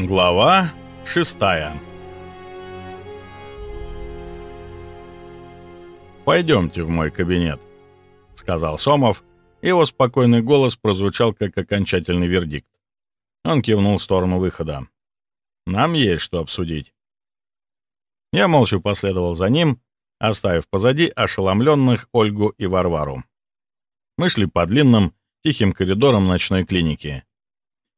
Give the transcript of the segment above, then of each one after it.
Глава шестая «Пойдемте в мой кабинет», — сказал Сомов. Его спокойный голос прозвучал как окончательный вердикт. Он кивнул в сторону выхода. «Нам есть что обсудить». Я молча последовал за ним, оставив позади ошеломленных Ольгу и Варвару. Мы шли по длинным, тихим коридорам ночной клиники.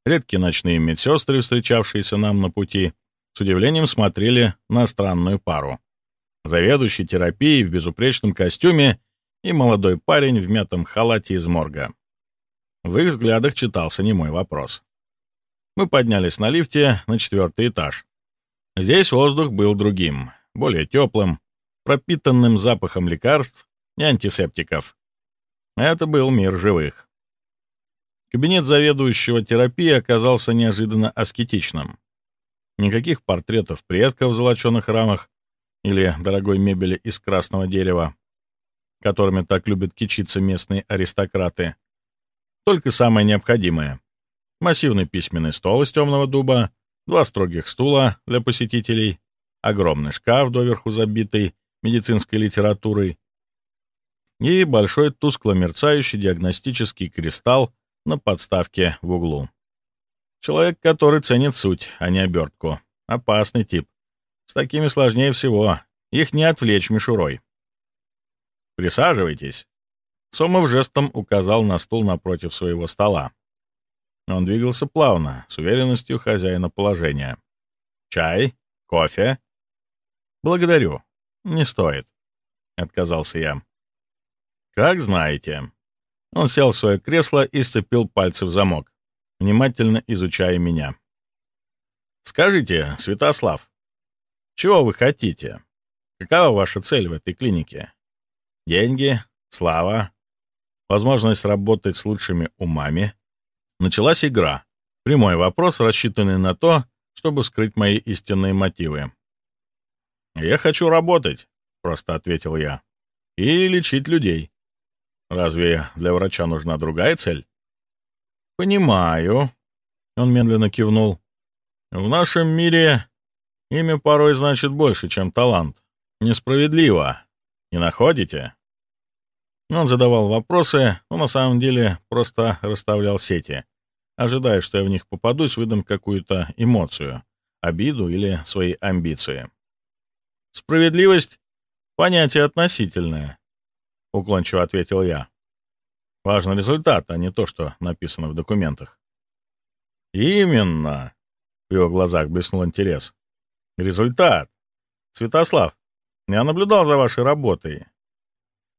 Редкие ночные медсестры, встречавшиеся нам на пути, с удивлением смотрели на странную пару. Заведующий терапией в безупречном костюме и молодой парень в мятом халате из морга. В их взглядах читался немой вопрос. Мы поднялись на лифте на четвертый этаж. Здесь воздух был другим, более теплым, пропитанным запахом лекарств и антисептиков. Это был мир живых. Кабинет заведующего терапии оказался неожиданно аскетичным. Никаких портретов предков в золоченых рамах или дорогой мебели из красного дерева, которыми так любят кичиться местные аристократы. Только самое необходимое. Массивный письменный стол из темного дуба, два строгих стула для посетителей, огромный шкаф, доверху забитый медицинской литературой и большой тускло мерцающий диагностический кристалл на подставке в углу. Человек, который ценит суть, а не обертку. Опасный тип. С такими сложнее всего. Их не отвлечь мишурой. «Присаживайтесь». Сомов жестом указал на стул напротив своего стола. Он двигался плавно, с уверенностью хозяина положения. «Чай? Кофе?» «Благодарю. Не стоит», — отказался я. «Как знаете». Он сел в свое кресло и сцепил пальцы в замок, внимательно изучая меня. «Скажите, Святослав, чего вы хотите? Какова ваша цель в этой клинике? Деньги? Слава? Возможность работать с лучшими умами?» Началась игра. Прямой вопрос, рассчитанный на то, чтобы скрыть мои истинные мотивы. «Я хочу работать», — просто ответил я, — «и лечить людей. Разве для врача нужна другая цель? Понимаю. Он медленно кивнул. В нашем мире имя порой значит больше, чем талант. Несправедливо. Не находите? Он задавал вопросы, но на самом деле просто расставлял сети, ожидая, что я в них попадусь, выдам какую-то эмоцию, обиду или свои амбиции. Справедливость — понятие относительное. — уклончиво ответил я. «Важен результат, а не то, что написано в документах». «Именно!» — в его глазах блеснул интерес. «Результат! Святослав, я наблюдал за вашей работой.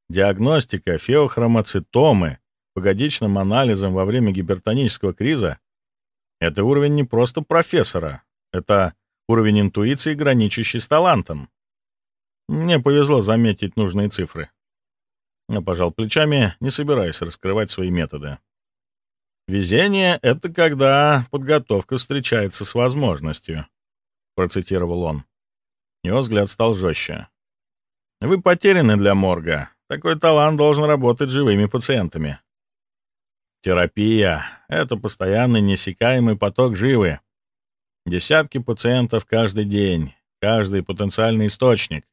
Диагностика феохромоцитомы по годичным анализам во время гипертонического криза — это уровень не просто профессора, это уровень интуиции, граничащий с талантом. Мне повезло заметить нужные цифры. Я пожал плечами, не собираясь раскрывать свои методы. «Везение — это когда подготовка встречается с возможностью», — процитировал он. Его взгляд стал жестче. «Вы потеряны для морга. Такой талант должен работать живыми пациентами». Терапия — это постоянный несекаемый поток живы. Десятки пациентов каждый день, каждый потенциальный источник.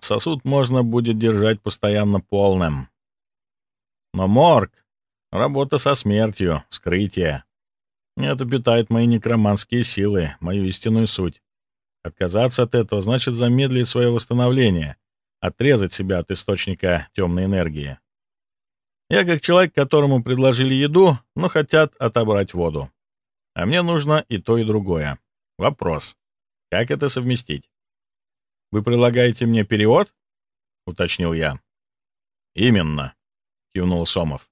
Сосуд можно будет держать постоянно полным. Но морг — работа со смертью, скрытие. Это питает мои некроманские силы, мою истинную суть. Отказаться от этого значит замедлить свое восстановление, отрезать себя от источника темной энергии. Я как человек, которому предложили еду, но хотят отобрать воду. А мне нужно и то, и другое. Вопрос. Как это совместить? «Вы предлагаете мне перевод?» — уточнил я. «Именно», — кивнул Сомов.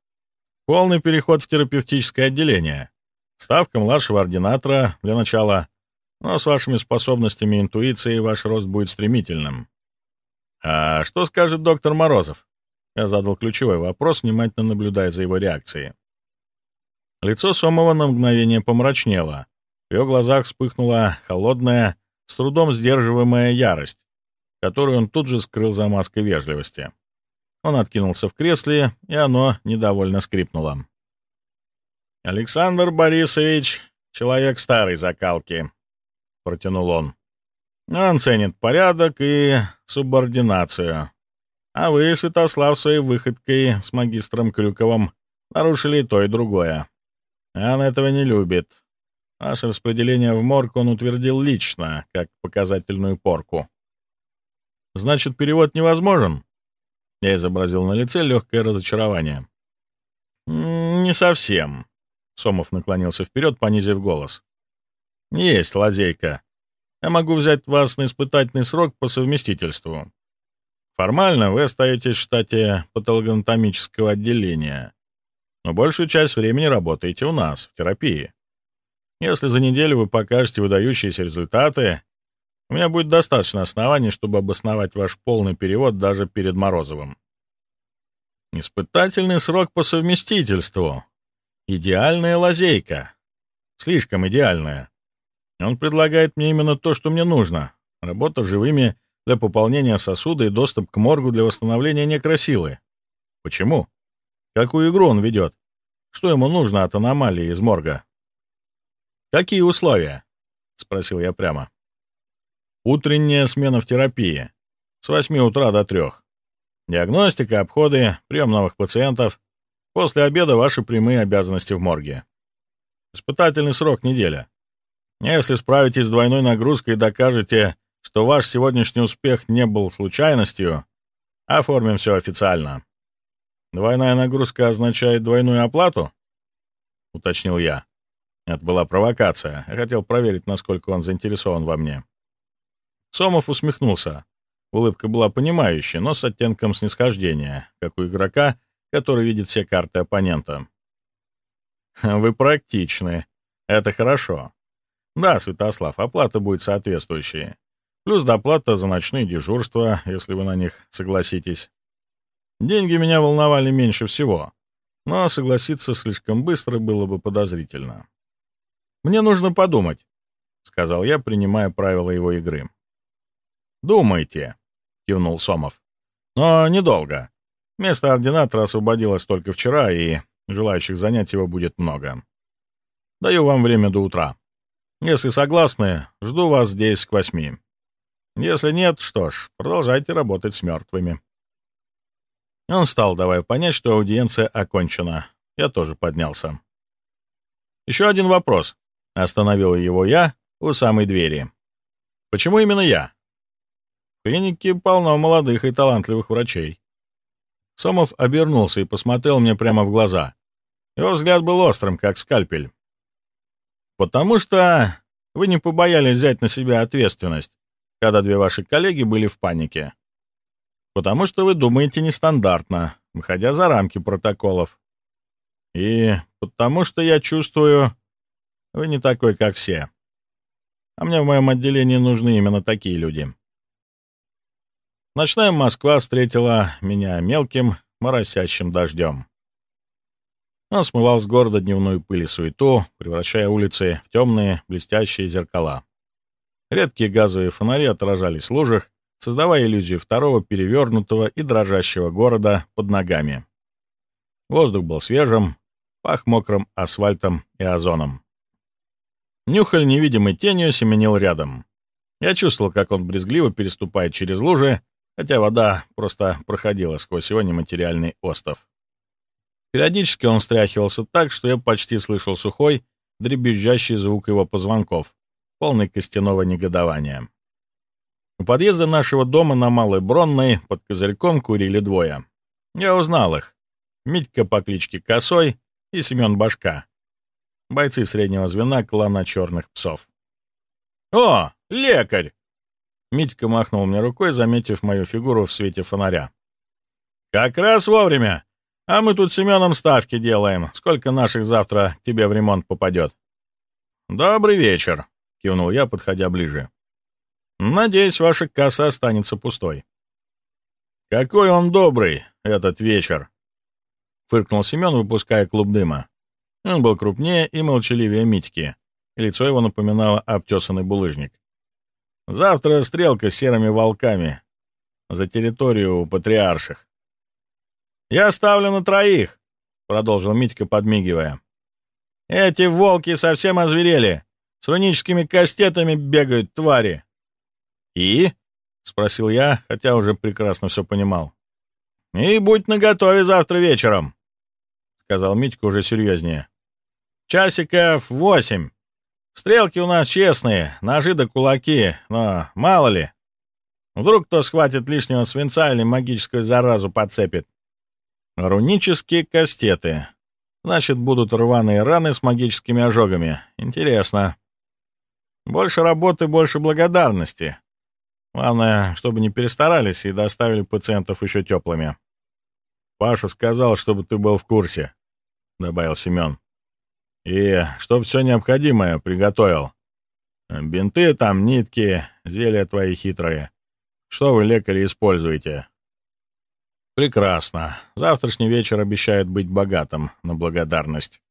«Полный переход в терапевтическое отделение. Ставка младшего ординатора для начала, но с вашими способностями интуиции ваш рост будет стремительным». «А что скажет доктор Морозов?» Я задал ключевой вопрос, внимательно наблюдая за его реакцией. Лицо Сомова на мгновение помрачнело. В его глазах вспыхнула холодная, с трудом сдерживаемая ярость, которую он тут же скрыл за маской вежливости. Он откинулся в кресле, и оно недовольно скрипнуло. «Александр Борисович человек старой закалки», — протянул он. «Он ценит порядок и субординацию. А вы, Святослав, своей выходкой с магистром Крюковым нарушили и то, и другое. Он этого не любит. Наше распределение в морг он утвердил лично, как показательную порку. Значит, перевод невозможен? Я изобразил на лице легкое разочарование. «Не совсем», — Сомов наклонился вперед, понизив голос. «Есть лазейка. Я могу взять вас на испытательный срок по совместительству. Формально вы остаетесь в штате патологоанатомического отделения, но большую часть времени работаете у нас, в терапии. Если за неделю вы покажете выдающиеся результаты, у меня будет достаточно оснований, чтобы обосновать ваш полный перевод даже перед Морозовым. Испытательный срок по совместительству. Идеальная лазейка. Слишком идеальная. Он предлагает мне именно то, что мне нужно. Работа живыми для пополнения сосуда и доступ к моргу для восстановления некросилы. Почему? Какую игру он ведет? Что ему нужно от аномалии из морга? «Какие условия?» — спросил я прямо. Утренняя смена в терапии. С 8 утра до 3. Диагностика, обходы, прием новых пациентов. После обеда ваши прямые обязанности в морге. Испытательный срок неделя. Если справитесь с двойной нагрузкой и докажете, что ваш сегодняшний успех не был случайностью, оформим все официально. Двойная нагрузка означает двойную оплату? Уточнил я. Это была провокация. Я хотел проверить, насколько он заинтересован во мне. Сомов усмехнулся. Улыбка была понимающей, но с оттенком снисхождения, как у игрока, который видит все карты оппонента. «Вы практичны. Это хорошо. Да, Святослав, оплата будет соответствующей. Плюс доплата за ночные дежурства, если вы на них согласитесь. Деньги меня волновали меньше всего, но согласиться слишком быстро было бы подозрительно. «Мне нужно подумать», — сказал я, принимая правила его игры. «Думайте», — кивнул Сомов. «Но недолго. Место ординатора освободилось только вчера, и желающих занять его будет много. Даю вам время до утра. Если согласны, жду вас здесь к восьми. Если нет, что ж, продолжайте работать с мертвыми». Он встал, давая понять, что аудиенция окончена. Я тоже поднялся. «Еще один вопрос», — остановил его я у самой двери. «Почему именно я?» Клинике полно молодых и талантливых врачей. Сомов обернулся и посмотрел мне прямо в глаза. Его взгляд был острым, как скальпель. «Потому что вы не побоялись взять на себя ответственность, когда две ваши коллеги были в панике. Потому что вы думаете нестандартно, выходя за рамки протоколов. И потому что я чувствую, вы не такой, как все. А мне в моем отделении нужны именно такие люди». Ночная Москва встретила меня мелким, моросящим дождем. Он смывал с города дневную пыль и суету, превращая улицы в темные, блестящие зеркала. Редкие газовые фонари отражались в лужах, создавая иллюзию второго перевернутого и дрожащего города под ногами. Воздух был свежим, пах мокрым асфальтом и озоном. Нюхаль невидимой тенью семенил рядом. Я чувствовал, как он брезгливо переступает через лужи, хотя вода просто проходила сквозь его нематериальный остов. Периодически он встряхивался так, что я почти слышал сухой, дребезжащий звук его позвонков, полный костяного негодования. У подъезда нашего дома на Малой Бронной под козырьком курили двое. Я узнал их. Митька по кличке Косой и Семен Башка. Бойцы среднего звена клана Черных Псов. «О, лекарь!» Митька махнул мне рукой, заметив мою фигуру в свете фонаря. «Как раз вовремя. А мы тут с Семеном ставки делаем. Сколько наших завтра к тебе в ремонт попадет?» «Добрый вечер», — кивнул я, подходя ближе. «Надеюсь, ваша касса останется пустой». «Какой он добрый, этот вечер!» — фыркнул Семен, выпуская клуб дыма. Он был крупнее и молчаливее Митьки, и лицо его напоминало обтесанный булыжник. Завтра стрелка с серыми волками за территорию патриарших. «Я ставлю на троих», — продолжил Митька, подмигивая. Эти волки совсем озверели. С руническими кастетами бегают твари. «И?» — спросил я, хотя уже прекрасно все понимал. «И будь наготове завтра вечером», — сказал Митька уже серьезнее. «Часиков восемь. Стрелки у нас честные, ножи да кулаки, но мало ли. Вдруг кто схватит лишнего свинца или магическую заразу подцепит. Рунические кастеты. Значит, будут рваные раны с магическими ожогами. Интересно. Больше работы, больше благодарности. Главное, чтобы не перестарались и доставили пациентов еще теплыми. «Паша сказал, чтобы ты был в курсе», — добавил Семен. «И чтоб все необходимое приготовил. Бинты там, нитки, зелья твои хитрые. Что вы, лекари, используете?» «Прекрасно. Завтрашний вечер обещает быть богатым на благодарность.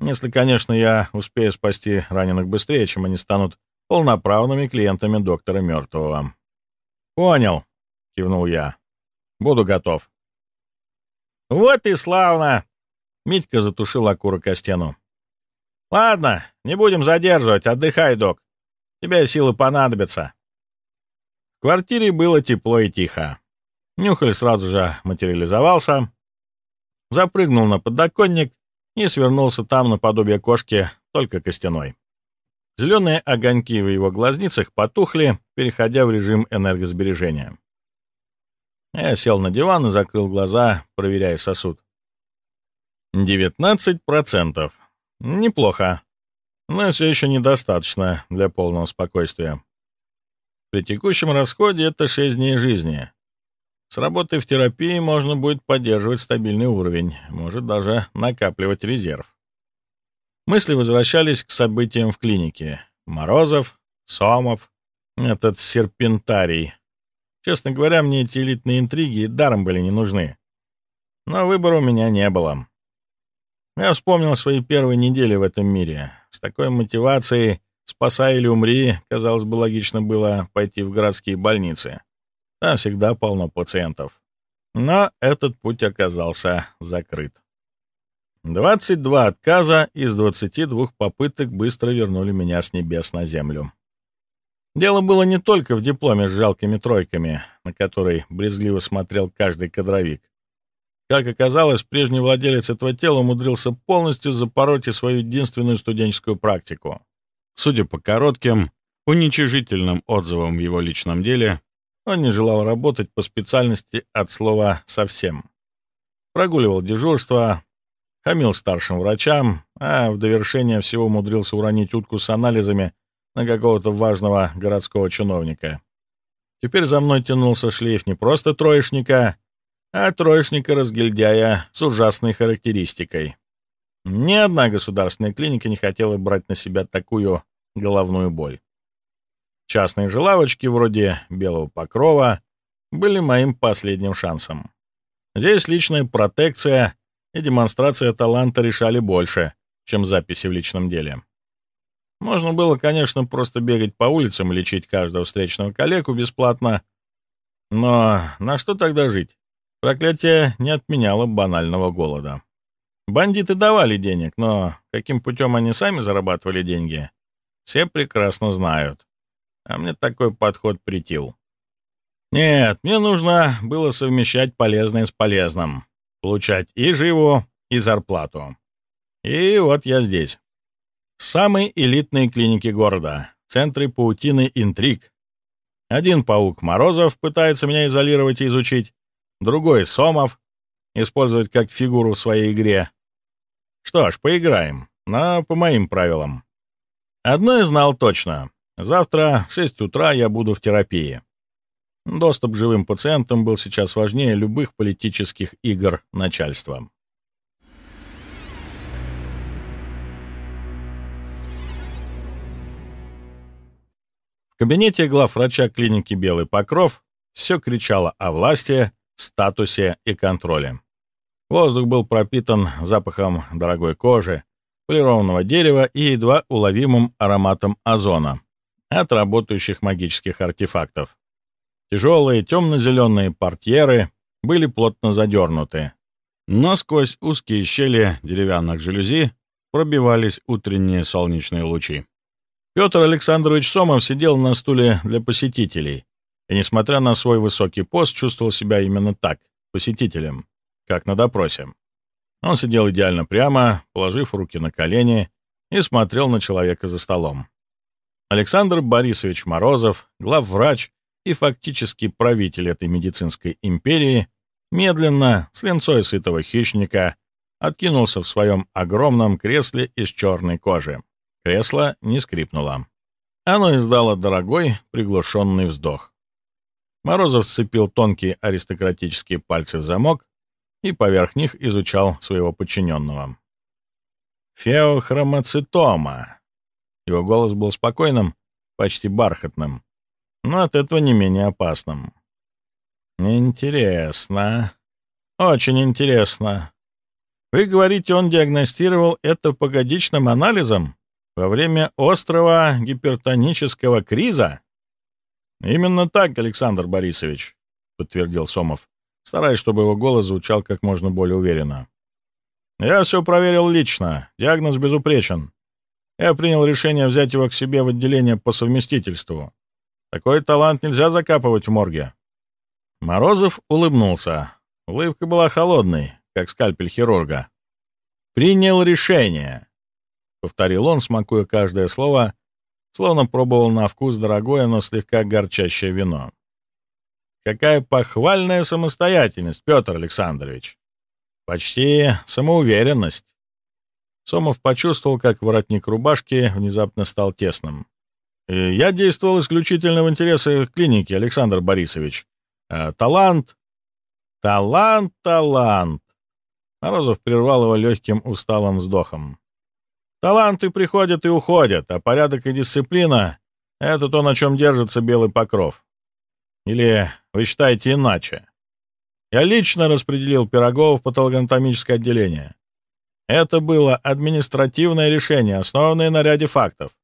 Если, конечно, я успею спасти раненых быстрее, чем они станут полноправными клиентами доктора Мертвого. «Понял», — кивнул я. «Буду готов». «Вот и славно!» — Митька затушил окурок о стену. «Ладно, не будем задерживать, отдыхай, док. Тебе силы понадобятся». В квартире было тепло и тихо. Нюхаль сразу же материализовался, запрыгнул на подоконник и свернулся там наподобие кошки, только костяной. Зеленые огоньки в его глазницах потухли, переходя в режим энергосбережения. Я сел на диван и закрыл глаза, проверяя сосуд. 19%. Неплохо. Но все еще недостаточно для полного спокойствия. При текущем расходе это 6 дней жизни. С работой в терапии можно будет поддерживать стабильный уровень, может даже накапливать резерв. Мысли возвращались к событиям в клинике. Морозов, Сомов, этот серпентарий. Честно говоря, мне эти элитные интриги даром были не нужны. Но выбора у меня не было. Я вспомнил свои первые недели в этом мире. С такой мотивацией «спасай или умри», казалось бы, логично было пойти в городские больницы. Там всегда полно пациентов. Но этот путь оказался закрыт. 22 отказа из 22 попыток быстро вернули меня с небес на землю. Дело было не только в дипломе с жалкими тройками, на который брезгливо смотрел каждый кадровик. Как оказалось, прежний владелец этого тела умудрился полностью запороть и свою единственную студенческую практику. Судя по коротким, уничижительным отзывам в его личном деле, он не желал работать по специальности от слова «совсем». Прогуливал дежурство, хамил старшим врачам, а в довершение всего умудрился уронить утку с анализами на какого-то важного городского чиновника. Теперь за мной тянулся шлейф не просто троечника, а троечника-разгильдяя с ужасной характеристикой. Ни одна государственная клиника не хотела брать на себя такую головную боль. Частные же лавочки, вроде «Белого покрова», были моим последним шансом. Здесь личная протекция и демонстрация таланта решали больше, чем записи в личном деле. Можно было, конечно, просто бегать по улицам и лечить каждого встречного коллегу бесплатно, но на что тогда жить? Проклятие не отменяло банального голода. Бандиты давали денег, но каким путем они сами зарабатывали деньги, все прекрасно знают. А мне такой подход притил. Нет, мне нужно было совмещать полезное с полезным получать и живу, и зарплату. И вот я здесь. Самые элитные клиники города, центры паутины интриг. Один паук Морозов пытается меня изолировать и изучить, другой Сомов использовать как фигуру в своей игре. Что ж, поиграем, но по моим правилам. Одно я знал точно. Завтра в 6 утра я буду в терапии. Доступ к живым пациентам был сейчас важнее любых политических игр начальства. В кабинете главврача клиники «Белый покров» все кричало о власти, статусе и контроле. Воздух был пропитан запахом дорогой кожи, полированного дерева и едва уловимым ароматом озона от работающих магических артефактов. Тяжелые темно-зеленые портьеры были плотно задернуты, но сквозь узкие щели деревянных жалюзи пробивались утренние солнечные лучи. Петр Александрович Сомов сидел на стуле для посетителей, и, несмотря на свой высокий пост, чувствовал себя именно так, посетителем, как на допросе. Он сидел идеально прямо, положив руки на колени, и смотрел на человека за столом. Александр Борисович Морозов, главврач и фактически правитель этой медицинской империи, медленно, с ленцой сытого хищника, откинулся в своем огромном кресле из черной кожи. Кресло не скрипнуло. Оно издало дорогой, приглушенный вздох. Морозов сцепил тонкие аристократические пальцы в замок и поверх них изучал своего подчиненного. «Феохромоцитома». Его голос был спокойным, почти бархатным, но от этого не менее опасным. «Интересно. Очень интересно. Вы говорите, он диагностировал это погодичным анализом во время острого гипертонического криза?» «Именно так, Александр Борисович», — подтвердил Сомов, стараясь, чтобы его голос звучал как можно более уверенно. «Я все проверил лично. Диагноз безупречен. Я принял решение взять его к себе в отделение по совместительству. Такой талант нельзя закапывать в морге». Морозов улыбнулся. Улыбка была холодной, как скальпель хирурга. «Принял решение», — повторил он, смакуя каждое слово словно пробовал на вкус дорогое, но слегка горчащее вино. Какая похвальная самостоятельность, Петр Александрович! Почти самоуверенность. Сомов почувствовал, как воротник рубашки внезапно стал тесным. «Я действовал исключительно в интересах клиники, Александр Борисович. А, талант...» «Талант, талант!» Морозов прервал его легким усталым вздохом. Таланты приходят и уходят, а порядок и дисциплина — это то, на чем держится белый покров. Или вы считаете иначе? Я лично распределил Пирогова в патологоанатомическое отделение. Это было административное решение, основанное на ряде фактов.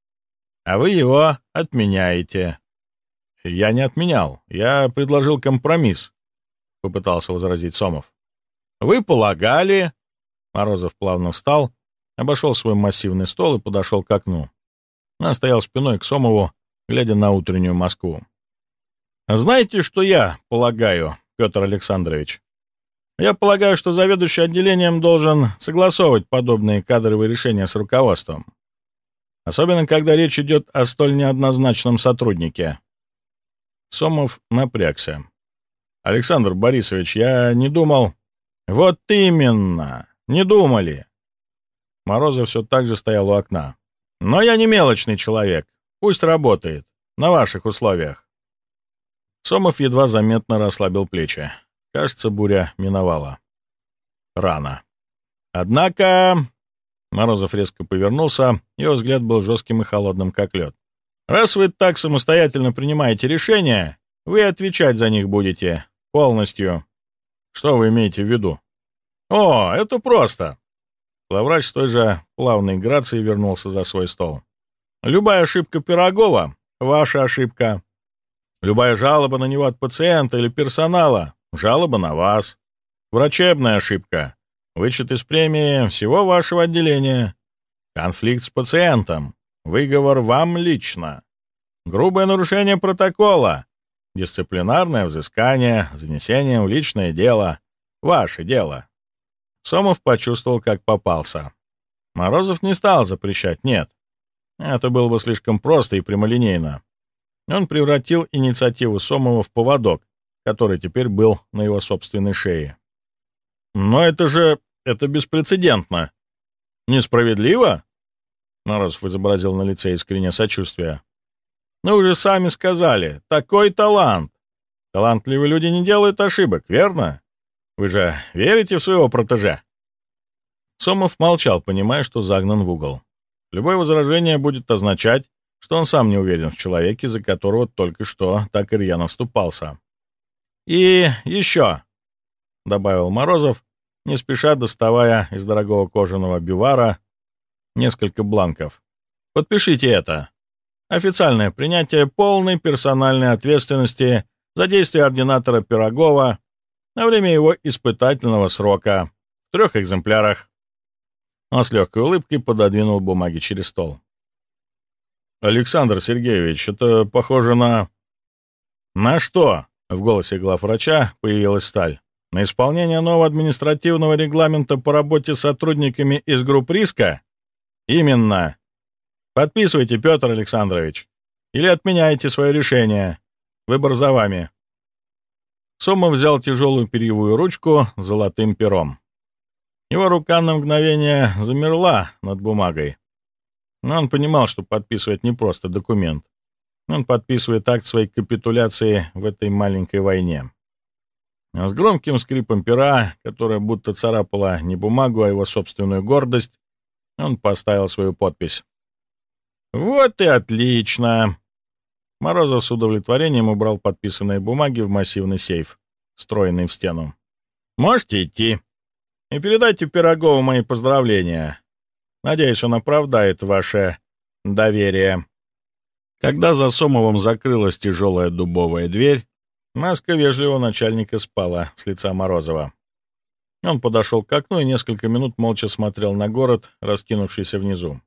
А вы его отменяете. Я не отменял. Я предложил компромисс, — попытался возразить Сомов. Вы полагали... Морозов плавно встал обошел свой массивный стол и подошел к окну. Он стоял спиной к Сомову, глядя на утреннюю Москву. «Знаете, что я полагаю, Петр Александрович? Я полагаю, что заведующий отделением должен согласовывать подобные кадровые решения с руководством. Особенно, когда речь идет о столь неоднозначном сотруднике». Сомов напрягся. «Александр Борисович, я не думал...» «Вот именно! Не думали! Морозов все так же стоял у окна. «Но я не мелочный человек. Пусть работает. На ваших условиях». Сомов едва заметно расслабил плечи. Кажется, буря миновала. Рано. Однако... Морозов резко повернулся, его взгляд был жестким и холодным, как лед. «Раз вы так самостоятельно принимаете решения, вы отвечать за них будете. Полностью. Что вы имеете в виду?» «О, это просто. Главврач с той же плавной грацией вернулся за свой стол. «Любая ошибка Пирогова — ваша ошибка. Любая жалоба на него от пациента или персонала — жалоба на вас. Врачебная ошибка — вычет из премии всего вашего отделения. Конфликт с пациентом — выговор вам лично. Грубое нарушение протокола — дисциплинарное взыскание, занесение в личное дело — ваше дело. Сомов почувствовал, как попался. Морозов не стал запрещать, нет. Это было бы слишком просто и прямолинейно. Он превратил инициативу Сомова в поводок, который теперь был на его собственной шее. «Но это же... это беспрецедентно. Несправедливо?» Морозов изобразил на лице искреннее сочувствие. «Ну, вы же сами сказали, такой талант. Талантливые люди не делают ошибок, верно? Вы же верите в своего протеже?» Сомов молчал, понимая, что загнан в угол. Любое возражение будет означать, что он сам не уверен в человеке, за которого только что так рьяно вступался. «И еще», — добавил Морозов, не спеша доставая из дорогого кожаного бювара несколько бланков. «Подпишите это. Официальное принятие полной персональной ответственности за действия ординатора Пирогова на время его испытательного срока в трех экземплярах. Он с легкой улыбкой пододвинул бумаги через стол. «Александр Сергеевич, это похоже на...» «На что?» — в голосе главврача появилась сталь. «На исполнение нового административного регламента по работе с сотрудниками из групп риска?» «Именно. Подписывайте, Петр Александрович. Или отменяйте свое решение. Выбор за вами». Сомов взял тяжелую перьевую ручку с золотым пером. Его рука на мгновение замерла над бумагой. Но он понимал, что подписывает не просто документ. Он подписывает акт своей капитуляции в этой маленькой войне. А с громким скрипом пера, которая будто царапала не бумагу, а его собственную гордость, он поставил свою подпись. «Вот и отлично!» Морозов с удовлетворением убрал подписанные бумаги в массивный сейф, встроенный в стену. «Можете идти. И передайте Пирогову мои поздравления. Надеюсь, он оправдает ваше доверие». Когда за Сомовым закрылась тяжелая дубовая дверь, маска вежливого начальника спала с лица Морозова. Он подошел к окну и несколько минут молча смотрел на город, раскинувшийся внизу.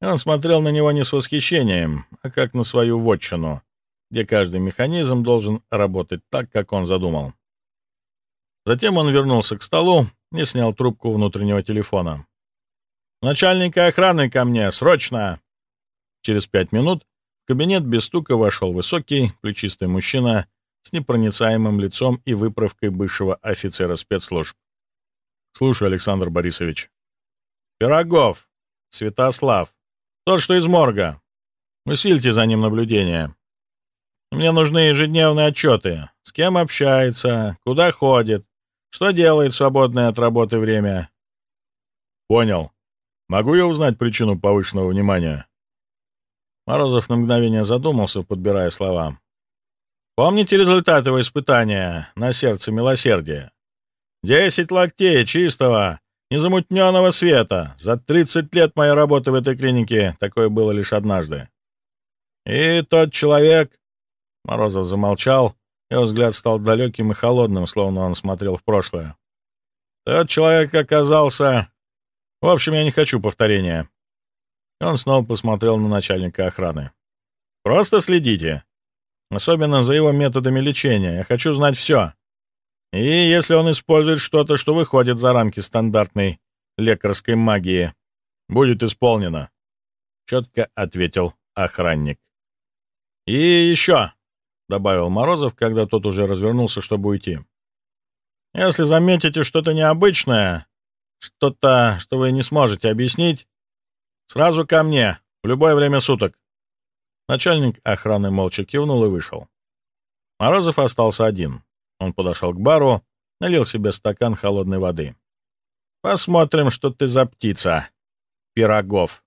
Он смотрел на него не с восхищением, а как на свою вотчину, где каждый механизм должен работать так, как он задумал. Затем он вернулся к столу и снял трубку внутреннего телефона. «Начальника охраны ко мне! Срочно!» Через пять минут в кабинет без стука вошел высокий, плечистый мужчина с непроницаемым лицом и выправкой бывшего офицера спецслужб. «Слушай, Александр Борисович». «Пирогов! Святослав! Тот, что из морга. Усильте за ним наблюдение. Мне нужны ежедневные отчеты. С кем общается, куда ходит, что делает в свободное от работы время. Понял. Могу я узнать причину повышенного внимания? Морозов на мгновение задумался, подбирая слова. Помните результаты его испытания на сердце милосердия? Десять локтей чистого, незамутненного света. За 30 лет моей работы в этой клинике такое было лишь однажды. И тот человек... Морозов замолчал, его взгляд стал далеким и холодным, словно он смотрел в прошлое. Тот человек оказался... В общем, я не хочу повторения. Он снова посмотрел на начальника охраны. «Просто следите. Особенно за его методами лечения. Я хочу знать все. И если он использует что-то, что выходит за рамки стандартной лекарской магии, будет исполнено», — четко ответил охранник. «И еще», — добавил Морозов, когда тот уже развернулся, чтобы уйти. «Если заметите что-то необычное, что-то, что вы не сможете объяснить, сразу ко мне, в любое время суток». Начальник охраны молча кивнул и вышел. Морозов остался один. Он подошел к бару, налил себе стакан холодной воды. «Посмотрим, что ты за птица, Пирогов».